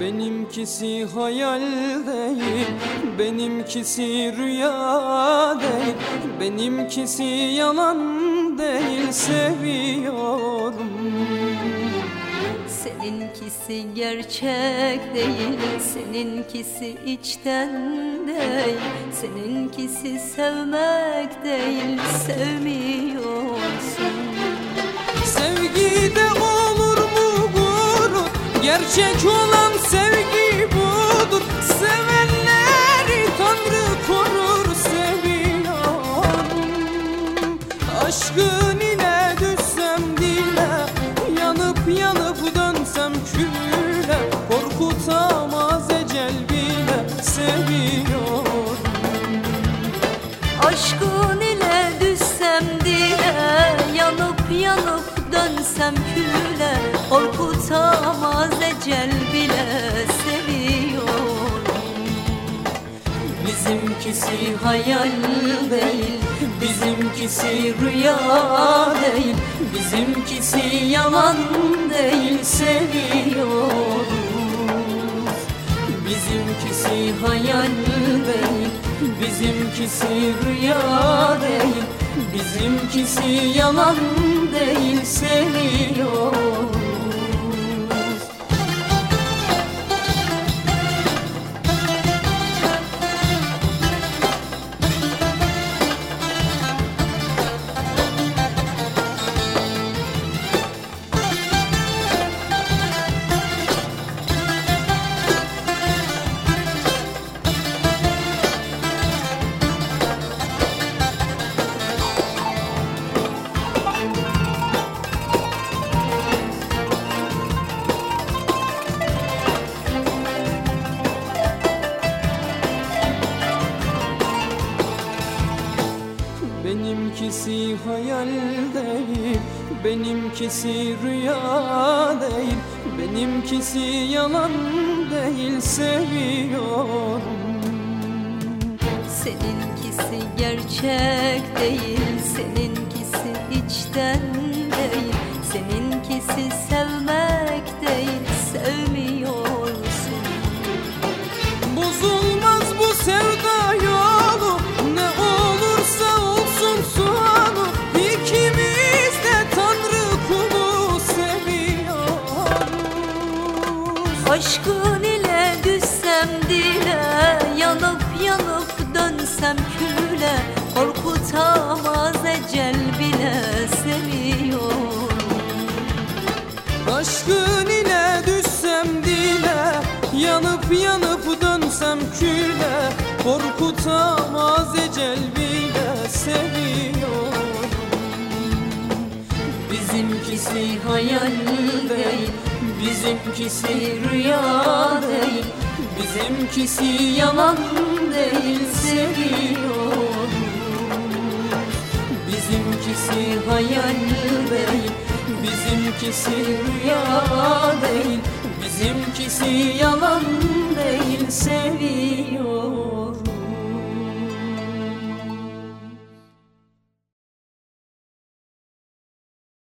Benimkisi hayal değil, benimkisi rüya değil Benimkisi yalan değil, seviyorum. Seninkisi gerçek değil, seninkisi içten değil Seninkisi sevmek değil, sevmiyorsun. Sevgide olur mu gurur, gerçek olan yanıp dönsem küle Korkutamaz ecel bile, seviyorum Aşkın ile düşsem dile Yanıp yanıp dönsem küle Korkutamaz ecel bile seviyorum Bizimkisi hayal değil, bizimkisi rüya Bizimkisi yalan değil, seviyoruz. Bizimkisi hayal değil, bizimkisi rüya değil. Bizimkisi yalan değil, seviyoruz Benimkisi hayal değil, benimkisi rüya değil. Benimkisi yalan değil, seviyorum. Seninkisi gerçek değil Seninkisi içten değil. Seninkisi sevmek değil ecel bile seviyorum. Aşkın ile düşsem dile Yanıp yanıp dönsem küle Korkutamaz ecel bile seviyorum. Bizimkisi hayal değil Bizimkisi rüya değil Bizimkisi yalan değil seviyorum hayal değil Bizimkisi rüya değil Bizimkisi yalan değil. Seviyorum